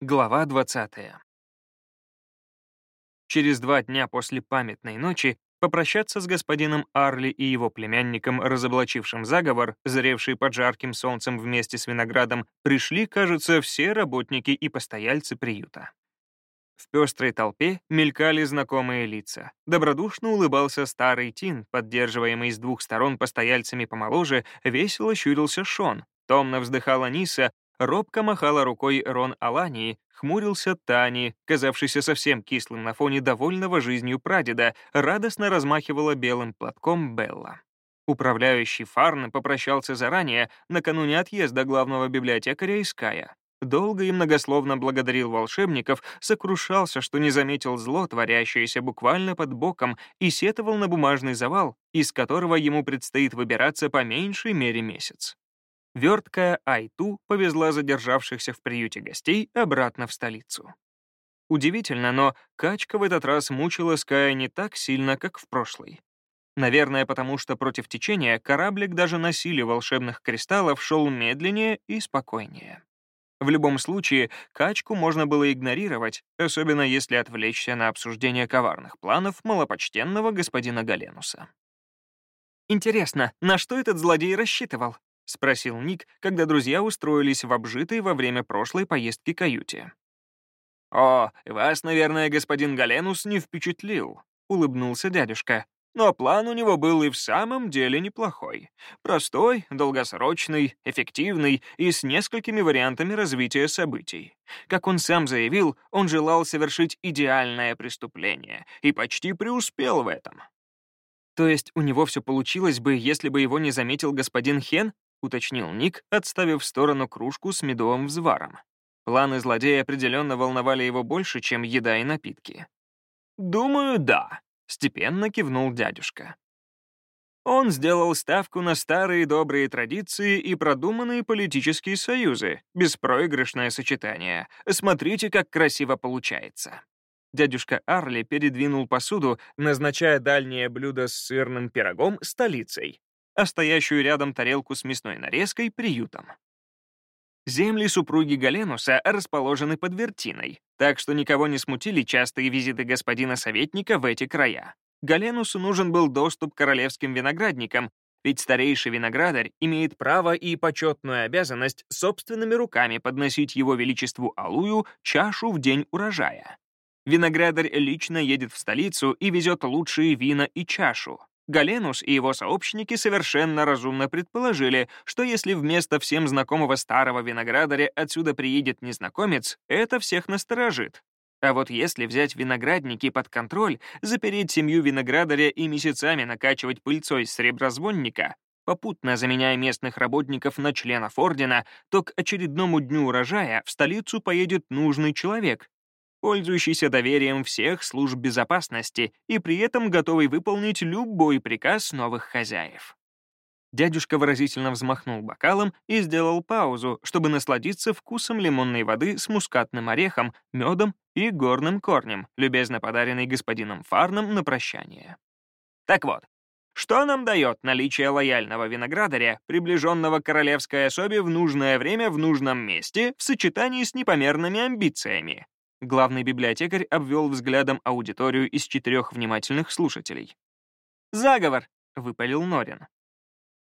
Глава 20. Через два дня после памятной ночи попрощаться с господином Арли и его племянником, разоблачившим заговор, зревший под жарким солнцем вместе с виноградом, пришли, кажется, все работники и постояльцы приюта. В пестрой толпе мелькали знакомые лица. Добродушно улыбался старый Тин, поддерживаемый с двух сторон постояльцами помоложе, весело щурился Шон, томно вздыхала Ниса, робко махала рукой Рон Алании, хмурился Тани, казавшийся совсем кислым на фоне довольного жизнью прадеда, радостно размахивала белым платком Белла. Управляющий Фарн попрощался заранее, накануне отъезда главного библиотекаря из Кая. Долго и многословно благодарил волшебников, сокрушался, что не заметил зло, творящееся буквально под боком, и сетовал на бумажный завал, из которого ему предстоит выбираться по меньшей мере месяц. Верткая Айту повезла задержавшихся в приюте гостей обратно в столицу. Удивительно, но качка в этот раз мучила Ская не так сильно, как в прошлый. Наверное, потому что против течения кораблик даже на силе волшебных кристаллов шел медленнее и спокойнее. В любом случае, качку можно было игнорировать, особенно если отвлечься на обсуждение коварных планов малопочтенного господина Галенуса. «Интересно, на что этот злодей рассчитывал?» — спросил Ник, когда друзья устроились в обжитой во время прошлой поездки каюте. «О, вас, наверное, господин Галенус не впечатлил», — улыбнулся дядюшка. Но план у него был и в самом деле неплохой. Простой, долгосрочный, эффективный и с несколькими вариантами развития событий. Как он сам заявил, он желал совершить идеальное преступление и почти преуспел в этом. «То есть у него все получилось бы, если бы его не заметил господин Хен?» — уточнил Ник, отставив в сторону кружку с медовым взваром. Планы злодея определенно волновали его больше, чем еда и напитки. «Думаю, да», Степенно кивнул дядюшка. Он сделал ставку на старые добрые традиции и продуманные политические союзы, беспроигрышное сочетание. Смотрите, как красиво получается. Дядюшка Арли передвинул посуду, назначая дальнее блюдо с сырным пирогом столицей, а стоящую рядом тарелку с мясной нарезкой — приютом. Земли супруги Галенуса расположены под Вертиной, так что никого не смутили частые визиты господина советника в эти края. Галенусу нужен был доступ к королевским виноградникам, ведь старейший виноградарь имеет право и почетную обязанность собственными руками подносить его величеству Алую чашу в день урожая. Виноградарь лично едет в столицу и везет лучшие вина и чашу, Галенус и его сообщники совершенно разумно предположили, что если вместо всем знакомого старого виноградаря отсюда приедет незнакомец, это всех насторожит. А вот если взять виноградники под контроль, запереть семью виноградаря и месяцами накачивать пыльцой среброзвонника, попутно заменяя местных работников на членов ордена, то к очередному дню урожая в столицу поедет нужный человек, пользующийся доверием всех служб безопасности и при этом готовый выполнить любой приказ новых хозяев. Дядюшка выразительно взмахнул бокалом и сделал паузу, чтобы насладиться вкусом лимонной воды с мускатным орехом, медом и горным корнем, любезно подаренный господином Фарном на прощание. Так вот, что нам дает наличие лояльного виноградаря, приближенного к королевской особе в нужное время в нужном месте в сочетании с непомерными амбициями? Главный библиотекарь обвел взглядом аудиторию из четырех внимательных слушателей. «Заговор!» — выпалил Норин.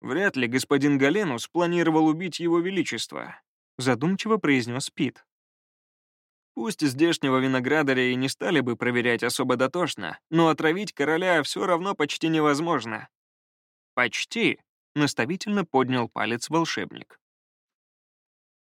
«Вряд ли господин Галенус планировал убить его величество», — задумчиво произнес Пит. Пусть здешнего виноградаря и не стали бы проверять особо дотошно, но отравить короля все равно почти невозможно. «Почти», — наставительно поднял палец волшебник.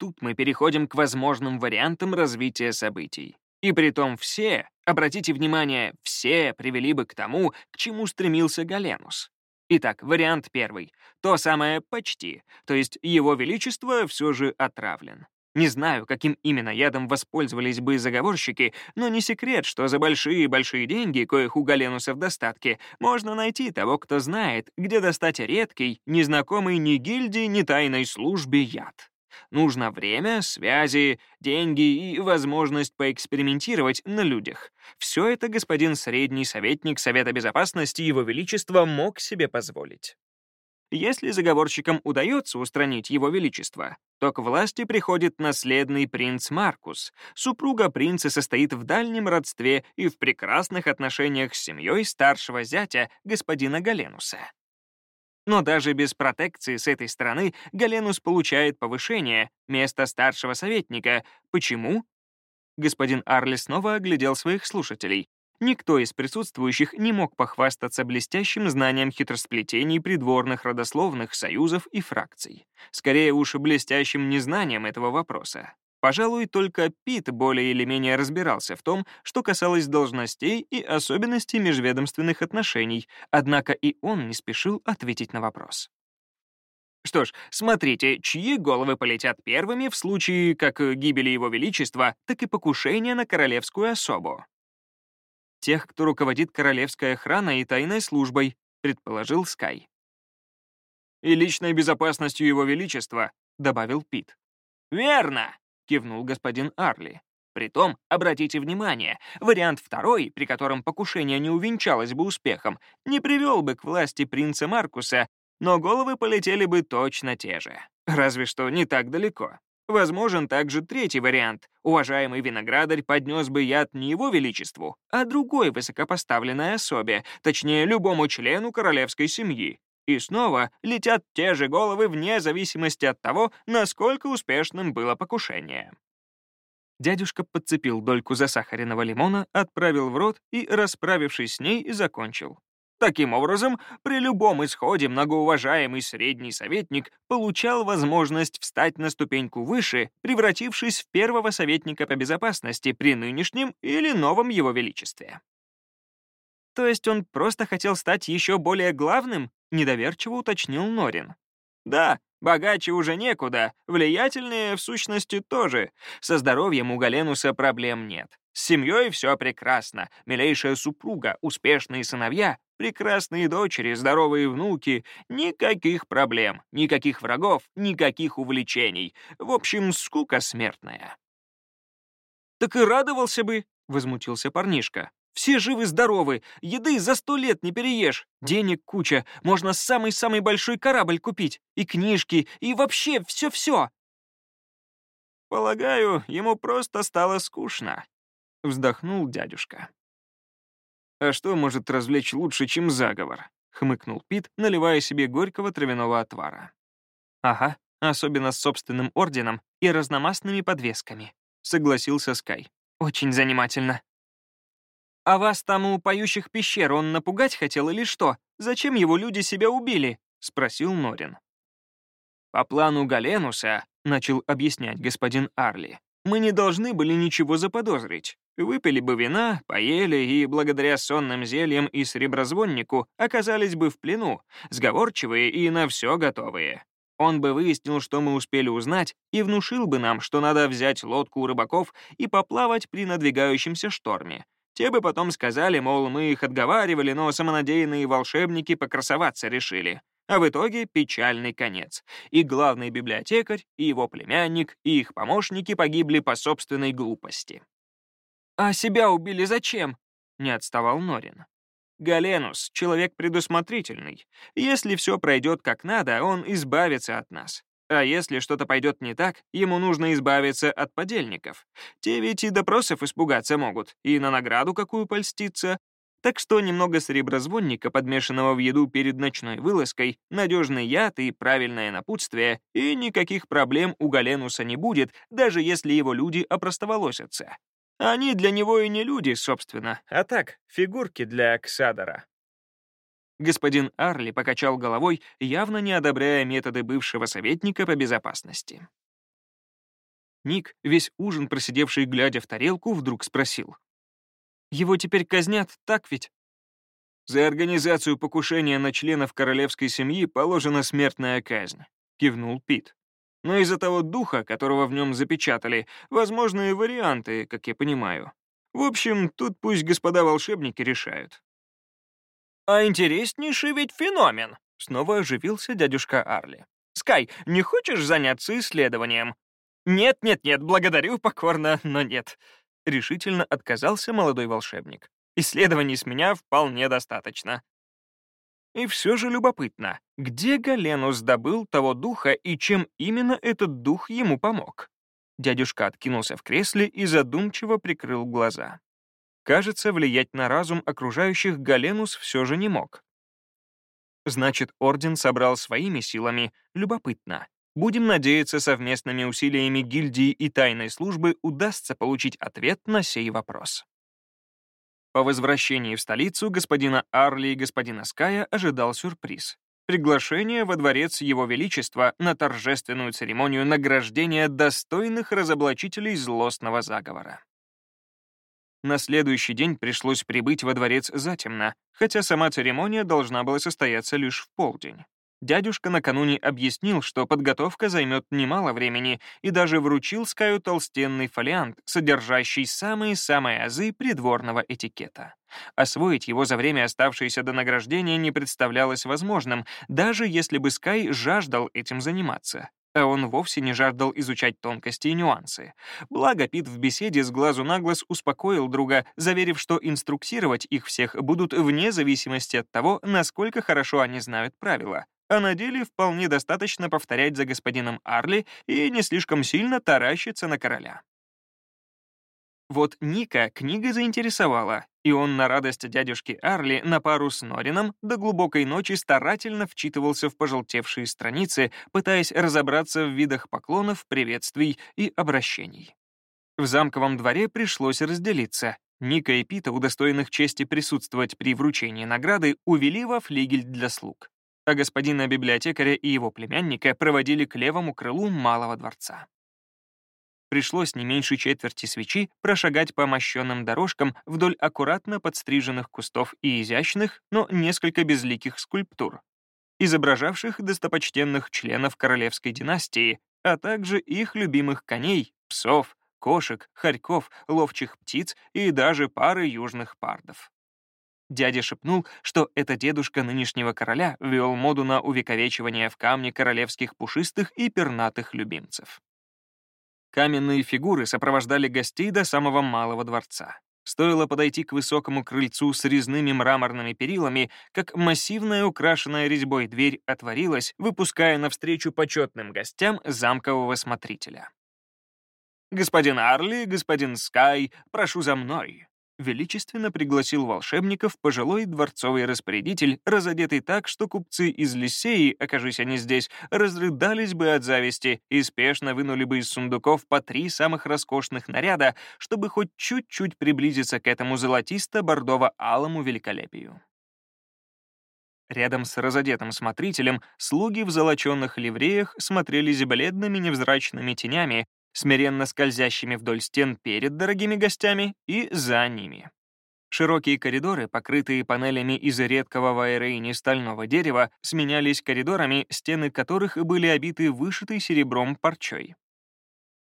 Тут мы переходим к возможным вариантам развития событий. И притом все, обратите внимание, все привели бы к тому, к чему стремился Галенус. Итак, вариант первый. То самое «почти», то есть его величество все же отравлен. Не знаю, каким именно ядом воспользовались бы заговорщики, но не секрет, что за большие-большие деньги, коих у Галенуса в достатке, можно найти того, кто знает, где достать редкий, незнакомый ни гильдии, ни тайной службе яд. Нужно время, связи, деньги и возможность поэкспериментировать на людях. Все это господин средний советник Совета Безопасности Его Величества мог себе позволить. Если заговорщикам удается устранить его величество, то к власти приходит наследный принц Маркус. Супруга принца состоит в дальнем родстве и в прекрасных отношениях с семьей старшего зятя, господина Галенуса. Но даже без протекции с этой стороны Галенус получает повышение, место старшего советника. Почему? Господин Арли снова оглядел своих слушателей. Никто из присутствующих не мог похвастаться блестящим знанием хитросплетений придворных родословных союзов и фракций. Скорее уж блестящим незнанием этого вопроса. Пожалуй, только Пит более или менее разбирался в том, что касалось должностей и особенностей межведомственных отношений, однако и он не спешил ответить на вопрос. Что ж, смотрите, чьи головы полетят первыми в случае как гибели Его Величества, так и покушения на королевскую особу тех, кто руководит королевской охраной и тайной службой», предположил Скай. «И личной безопасностью его величества», — добавил Пит. «Верно», — кивнул господин Арли. Притом, обратите внимание, вариант второй, при котором покушение не увенчалось бы успехом, не привел бы к власти принца Маркуса, но головы полетели бы точно те же. Разве что не так далеко. Возможен также третий вариант. Уважаемый виноградарь поднес бы яд не его величеству, а другой высокопоставленной особе, точнее, любому члену королевской семьи. И снова летят те же головы вне зависимости от того, насколько успешным было покушение. Дядюшка подцепил дольку засахаренного лимона, отправил в рот и, расправившись с ней, закончил. Таким образом, при любом исходе многоуважаемый средний советник получал возможность встать на ступеньку выше, превратившись в первого советника по безопасности при нынешнем или новом его величестве. То есть он просто хотел стать еще более главным? Недоверчиво уточнил Норин. Да, богаче уже некуда, влиятельнее в сущности тоже. Со здоровьем у Галенуса проблем нет. С семьей все прекрасно, милейшая супруга, успешные сыновья, прекрасные дочери, здоровые внуки, никаких проблем, никаких врагов, никаких увлечений. В общем, скука смертная. «Так и радовался бы», — возмутился парнишка. «Все живы-здоровы, еды за сто лет не переешь, денег куча, можно самый-самый большой корабль купить, и книжки, и вообще все-все». «Полагаю, ему просто стало скучно», — вздохнул дядюшка. «А что может развлечь лучше, чем заговор?» — хмыкнул Пит, наливая себе горького травяного отвара. «Ага, особенно с собственным орденом и разномастными подвесками», — согласился Скай. «Очень занимательно». «А вас там у поющих пещер он напугать хотел или что? Зачем его люди себя убили?» — спросил Норин. «По плану Галенуса», — начал объяснять господин Арли, «мы не должны были ничего заподозрить. Выпили бы вина, поели и, благодаря сонным зельям и среброзвоннику, оказались бы в плену, сговорчивые и на все готовые. Он бы выяснил, что мы успели узнать, и внушил бы нам, что надо взять лодку у рыбаков и поплавать при надвигающемся шторме. Те бы потом сказали, мол, мы их отговаривали, но самонадеянные волшебники покрасоваться решили. А в итоге печальный конец. И главный библиотекарь, и его племянник, и их помощники погибли по собственной глупости. «А себя убили зачем?» — не отставал Норин. «Галенус — человек предусмотрительный. Если все пройдет как надо, он избавится от нас. А если что-то пойдет не так, ему нужно избавиться от подельников. Те ведь и допросов испугаться могут, и на награду какую польститься. Так что немного сереброзвонника, подмешанного в еду перед ночной вылазкой, надежный яд и правильное напутствие, и никаких проблем у Галенуса не будет, даже если его люди опростоволосятся. Они для него и не люди, собственно, а так, фигурки для Ксадора. Господин Арли покачал головой, явно не одобряя методы бывшего советника по безопасности. Ник, весь ужин просидевший, глядя в тарелку, вдруг спросил. «Его теперь казнят, так ведь?» «За организацию покушения на членов королевской семьи положена смертная казнь», — кивнул Пит но из-за того духа, которого в нем запечатали, возможные варианты, как я понимаю. В общем, тут пусть господа волшебники решают. «А интереснейший ведь феномен!» — снова оживился дядюшка Арли. «Скай, не хочешь заняться исследованием?» «Нет-нет-нет, благодарю покорно, но нет», — решительно отказался молодой волшебник. «Исследований с меня вполне достаточно». И все же любопытно, где Галенус добыл того духа и чем именно этот дух ему помог? Дядюшка откинулся в кресле и задумчиво прикрыл глаза. Кажется, влиять на разум окружающих Галенус все же не мог. Значит, Орден собрал своими силами. Любопытно. Будем надеяться, совместными усилиями гильдии и тайной службы удастся получить ответ на сей вопрос. По возвращении в столицу господина Арли и господина Ская ожидал сюрприз. Приглашение во дворец Его Величества на торжественную церемонию награждения достойных разоблачителей злостного заговора. На следующий день пришлось прибыть во дворец затемно, хотя сама церемония должна была состояться лишь в полдень. Дядюшка накануне объяснил, что подготовка займет немало времени, и даже вручил Скаю толстенный фолиант, содержащий самые-самые азы придворного этикета. Освоить его за время, оставшееся до награждения, не представлялось возможным, даже если бы Скай жаждал этим заниматься. А он вовсе не жаждал изучать тонкости и нюансы. Благо, Пит в беседе с глазу на глаз успокоил друга, заверив, что инструктировать их всех будут вне зависимости от того, насколько хорошо они знают правила а на деле вполне достаточно повторять за господином Арли и не слишком сильно таращиться на короля. Вот Ника книга заинтересовала, и он на радость дядюшки Арли на пару с Норином до глубокой ночи старательно вчитывался в пожелтевшие страницы, пытаясь разобраться в видах поклонов, приветствий и обращений. В замковом дворе пришлось разделиться. Ника и Пита, удостоенных чести присутствовать при вручении награды, увели во флигель для слуг а господина библиотекаря и его племянника проводили к левому крылу малого дворца. Пришлось не меньше четверти свечи прошагать по мощенным дорожкам вдоль аккуратно подстриженных кустов и изящных, но несколько безликих скульптур, изображавших достопочтенных членов королевской династии, а также их любимых коней, псов, кошек, хорьков, ловчих птиц и даже пары южных пардов. Дядя шепнул, что это дедушка нынешнего короля ввел моду на увековечивание в камне королевских пушистых и пернатых любимцев. Каменные фигуры сопровождали гостей до самого малого дворца. Стоило подойти к высокому крыльцу с резными мраморными перилами, как массивная украшенная резьбой дверь отворилась, выпуская навстречу почетным гостям замкового смотрителя. «Господин Арли, господин Скай, прошу за мной», величественно пригласил волшебников пожилой дворцовый распорядитель, разодетый так, что купцы из Лисеи, окажись они здесь, разрыдались бы от зависти и спешно вынули бы из сундуков по три самых роскошных наряда, чтобы хоть чуть-чуть приблизиться к этому золотисто-бордово-алому великолепию. Рядом с разодетым смотрителем слуги в золоченных ливреях смотрелись бледными невзрачными тенями, смиренно скользящими вдоль стен перед дорогими гостями и за ними. Широкие коридоры, покрытые панелями из редкого в Айрейне стального дерева, сменялись коридорами, стены которых были обиты вышитой серебром парчой.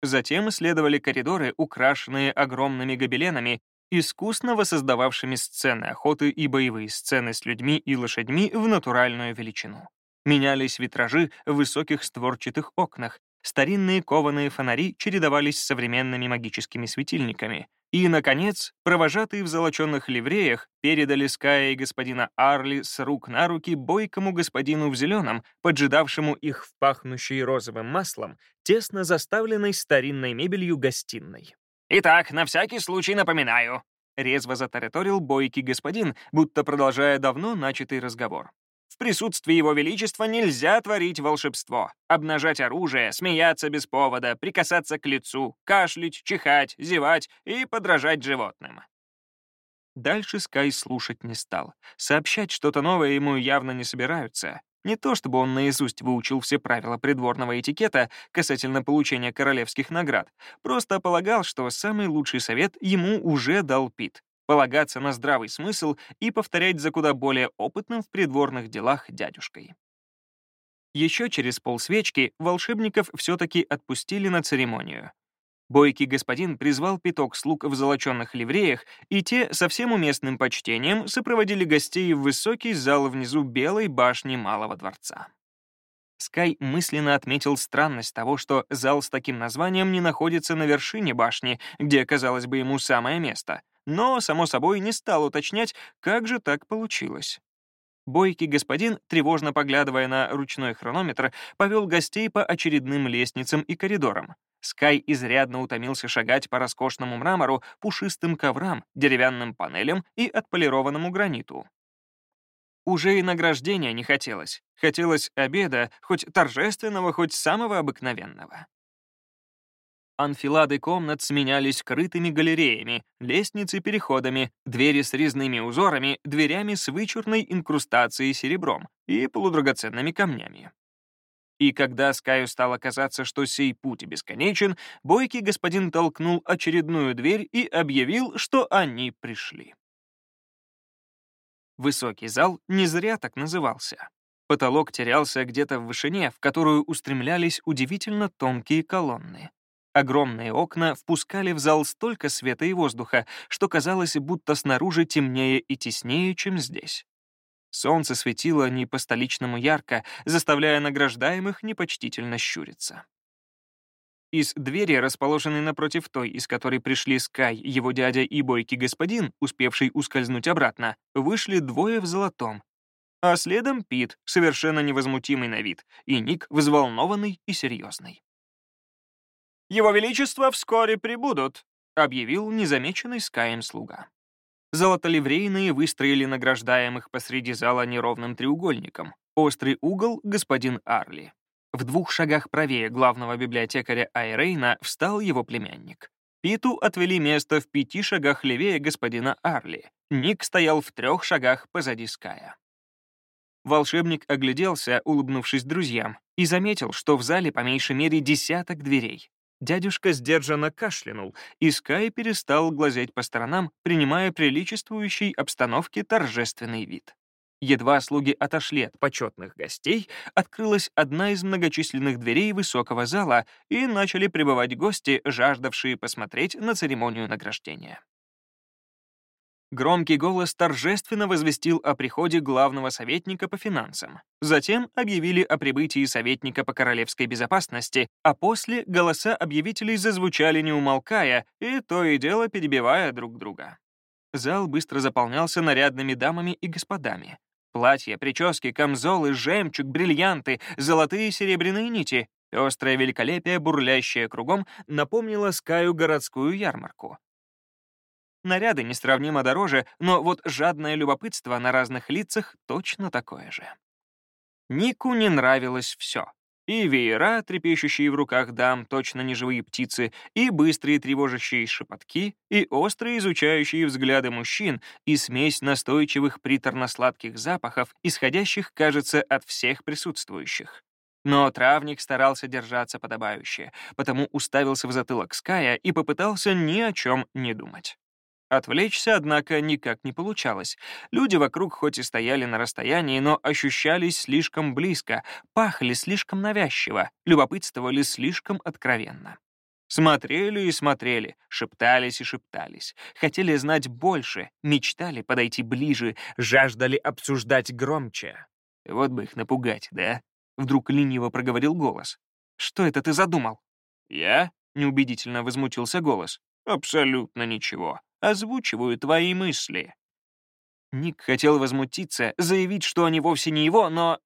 Затем следовали коридоры, украшенные огромными гобеленами, искусно воссоздававшими сцены охоты и боевые сцены с людьми и лошадьми в натуральную величину. Менялись витражи в высоких створчатых окнах, старинные кованые фонари чередовались с современными магическими светильниками. И, наконец, провожатые в золоченных ливреях передали Ская и господина Арли с рук на руки бойкому господину в зеленом, поджидавшему их в пахнущей розовым маслом, тесно заставленной старинной мебелью гостиной. «Итак, на всякий случай напоминаю», — резво затараторил бойкий господин, будто продолжая давно начатый разговор. В присутствии Его Величества нельзя творить волшебство, обнажать оружие, смеяться без повода, прикасаться к лицу, кашлять, чихать, зевать и подражать животным. Дальше Скай слушать не стал. Сообщать что-то новое ему явно не собираются. Не то чтобы он наизусть выучил все правила придворного этикета касательно получения королевских наград, просто полагал, что самый лучший совет ему уже дал Пит полагаться на здравый смысл и повторять за куда более опытным в придворных делах дядюшкой. Еще через полсвечки волшебников все-таки отпустили на церемонию. Бойкий господин призвал пяток слуг в золоченных ливреях, и те со всем уместным почтением сопроводили гостей в высокий зал внизу Белой башни Малого дворца. Скай мысленно отметил странность того, что зал с таким названием не находится на вершине башни, где, казалось бы, ему самое место, но, само собой, не стал уточнять, как же так получилось. Бойкий господин, тревожно поглядывая на ручной хронометр, повел гостей по очередным лестницам и коридорам. Скай изрядно утомился шагать по роскошному мрамору, пушистым коврам, деревянным панелям и отполированному граниту. Уже и награждения не хотелось. Хотелось обеда, хоть торжественного, хоть самого обыкновенного. Анфилады комнат сменялись крытыми галереями, лестницы переходами, двери с резными узорами, дверями с вычурной инкрустацией серебром и полудрагоценными камнями. И когда Скаю стало казаться, что сей путь бесконечен, бойкий господин толкнул очередную дверь и объявил, что они пришли. Высокий зал не зря так назывался. Потолок терялся где-то в вышине, в которую устремлялись удивительно тонкие колонны. Огромные окна впускали в зал столько света и воздуха, что казалось, будто снаружи темнее и теснее, чем здесь. Солнце светило не по-столичному ярко, заставляя награждаемых непочтительно щуриться. Из двери, расположенной напротив той, из которой пришли Скай, его дядя и бойкий господин, успевший ускользнуть обратно, вышли двое в золотом. А следом Пит, совершенно невозмутимый на вид, и Ник, взволнованный и серьезный. «Его Величество вскоре прибудут», — объявил незамеченный Скаем слуга. Золотоливрейные выстроили награждаемых посреди зала неровным треугольником. Острый угол — господин Арли. В двух шагах правее главного библиотекаря Айрейна встал его племянник. Питу отвели место в пяти шагах левее господина Арли. Ник стоял в трех шагах позади Ская. Волшебник огляделся, улыбнувшись друзьям, и заметил, что в зале по меньшей мере десяток дверей. Дядюшка сдержанно кашлянул, и Скай перестал глазеть по сторонам, принимая приличествующий обстановке торжественный вид. Едва слуги отошли от почетных гостей, открылась одна из многочисленных дверей высокого зала, и начали прибывать гости, жаждавшие посмотреть на церемонию награждения. Громкий голос торжественно возвестил о приходе главного советника по финансам. Затем объявили о прибытии советника по королевской безопасности, а после голоса объявителей зазвучали не умолкая, и то и дело перебивая друг друга. Зал быстро заполнялся нарядными дамами и господами. Платья, прически, камзолы, жемчуг, бриллианты, золотые и серебряные нити. Пестрое великолепие, бурлящее кругом, напомнило Скаю городскую ярмарку. Наряды несравнимо дороже, но вот жадное любопытство на разных лицах точно такое же. Нику не нравилось все. И веера, трепещущие в руках дам, точно не птицы, и быстрые тревожащие шепотки, и острые изучающие взгляды мужчин, и смесь настойчивых приторно-сладких запахов, исходящих, кажется, от всех присутствующих. Но травник старался держаться подобающе, потому уставился в затылок Ская и попытался ни о чем не думать. Отвлечься, однако, никак не получалось. Люди вокруг хоть и стояли на расстоянии, но ощущались слишком близко, пахли слишком навязчиво, любопытствовали слишком откровенно. Смотрели и смотрели, шептались и шептались, хотели знать больше, мечтали подойти ближе, жаждали обсуждать громче. Вот бы их напугать, да? Вдруг лениво проговорил голос. «Что это ты задумал?» «Я?» — неубедительно возмутился голос. «Абсолютно ничего озвучиваю твои мысли». Ник хотел возмутиться, заявить, что они вовсе не его, но...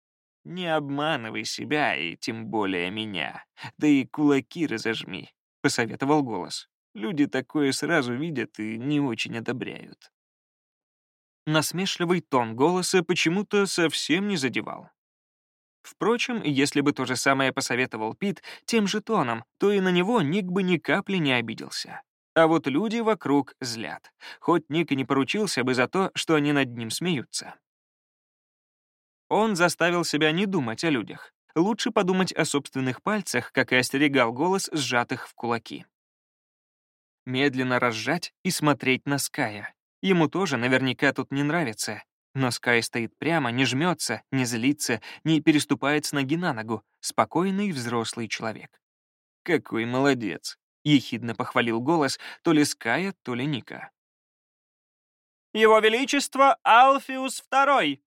«Не обманывай себя и тем более меня. Да и кулаки разожми», — посоветовал голос. «Люди такое сразу видят и не очень одобряют». Насмешливый тон голоса почему-то совсем не задевал. Впрочем, если бы то же самое посоветовал Пит тем же тоном, то и на него Ник бы ни капли не обиделся. А вот люди вокруг злят. Хоть Ник и не поручился бы за то, что они над ним смеются. Он заставил себя не думать о людях. Лучше подумать о собственных пальцах, как и остерегал голос, сжатых в кулаки. Медленно разжать и смотреть на Ская. Ему тоже наверняка тут не нравится. Но Скай стоит прямо, не жмется, не злится, не переступает с ноги на ногу. Спокойный взрослый человек. Какой молодец. — ехидно похвалил голос то ли Ская, то ли Ника. «Его Величество Алфиус II!»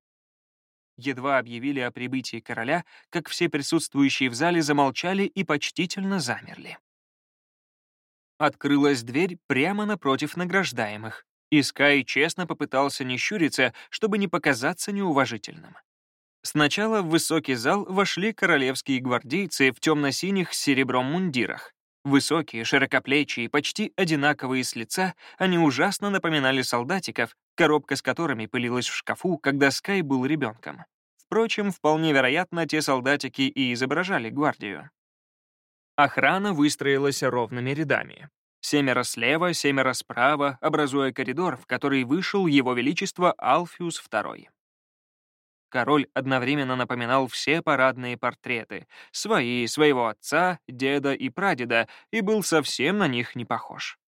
Едва объявили о прибытии короля, как все присутствующие в зале замолчали и почтительно замерли. Открылась дверь прямо напротив награждаемых. И Скай честно попытался не щуриться, чтобы не показаться неуважительным. Сначала в высокий зал вошли королевские гвардейцы в темно-синих с серебром мундирах. Высокие, широкоплечие, почти одинаковые с лица, они ужасно напоминали солдатиков, коробка с которыми пылилась в шкафу, когда Скай был ребенком. Впрочем, вполне вероятно, те солдатики и изображали гвардию. Охрана выстроилась ровными рядами. Семеро слева, семеро справа, образуя коридор, в который вышел его величество Алфиус II. Король одновременно напоминал все парадные портреты, свои, своего отца, деда и прадеда, и был совсем на них не похож.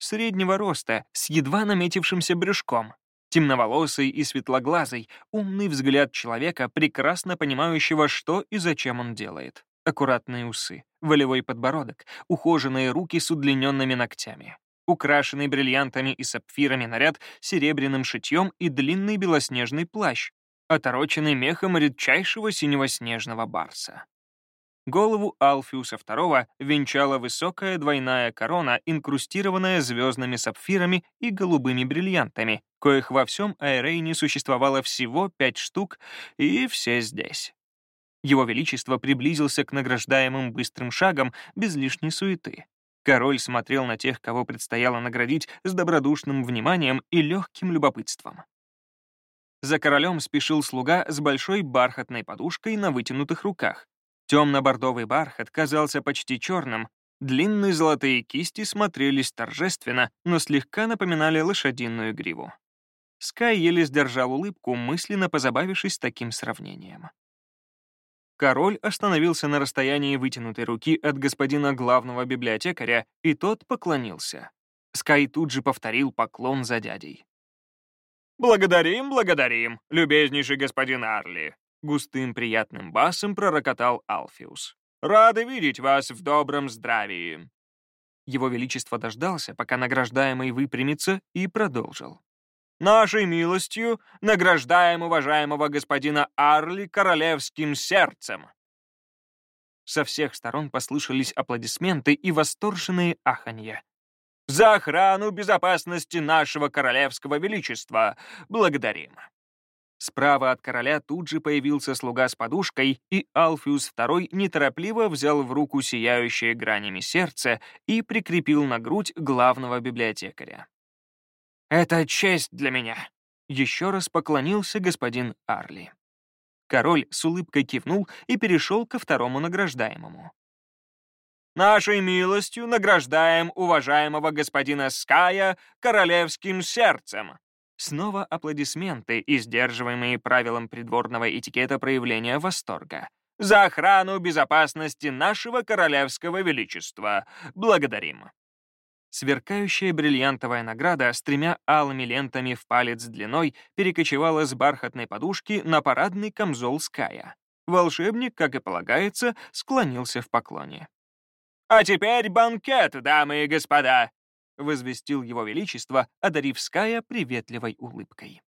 Среднего роста, с едва наметившимся брюшком, темноволосый и светлоглазый, умный взгляд человека, прекрасно понимающего, что и зачем он делает. Аккуратные усы, волевой подбородок, ухоженные руки с удлиненными ногтями, украшенный бриллиантами и сапфирами наряд серебряным шитьем и длинный белоснежный плащ, отороченный мехом редчайшего синего снежного барса. Голову Алфиуса II венчала высокая двойная корона, инкрустированная звездными сапфирами и голубыми бриллиантами, коих во всем Айрейне существовало всего пять штук, и все здесь. Его Величество приблизился к награждаемым быстрым шагом, без лишней суеты. Король смотрел на тех, кого предстояло наградить, с добродушным вниманием и легким любопытством. За королем спешил слуга с большой бархатной подушкой на вытянутых руках. Темно-бордовый бархат казался почти черным, длинные золотые кисти смотрелись торжественно, но слегка напоминали лошадиную гриву. Скай еле сдержал улыбку, мысленно позабавившись таким сравнением. Король остановился на расстоянии вытянутой руки от господина главного библиотекаря, и тот поклонился. Скай тут же повторил поклон за дядей. «Благодарим, благодарим, любезнейший господин Арли», — густым приятным басом пророкотал Алфиус. «Рады видеть вас в добром здравии». Его Величество дождался, пока награждаемый выпрямится, и продолжил. «Нашей милостью награждаем уважаемого господина Арли королевским сердцем». Со всех сторон послышались аплодисменты и восторженные аханья. За охрану безопасности нашего королевского величества! Благодарим!» Справа от короля тут же появился слуга с подушкой, и Алфиус II неторопливо взял в руку сияющее гранями сердце и прикрепил на грудь главного библиотекаря. «Это честь для меня!» — еще раз поклонился господин Арли. Король с улыбкой кивнул и перешел ко второму награждаемому. Нашей милостью награждаем уважаемого господина Ская королевским сердцем». Снова аплодисменты и сдерживаемые правилом придворного этикета проявления восторга. «За охрану безопасности нашего королевского величества. Благодарим». Сверкающая бриллиантовая награда с тремя алыми лентами в палец длиной перекочевала с бархатной подушки на парадный камзол Ская. Волшебник, как и полагается, склонился в поклоне. «А теперь банкет, дамы и господа!» — возвестил его величество, одарив Ская приветливой улыбкой.